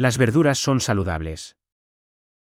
Las verduras son saludables.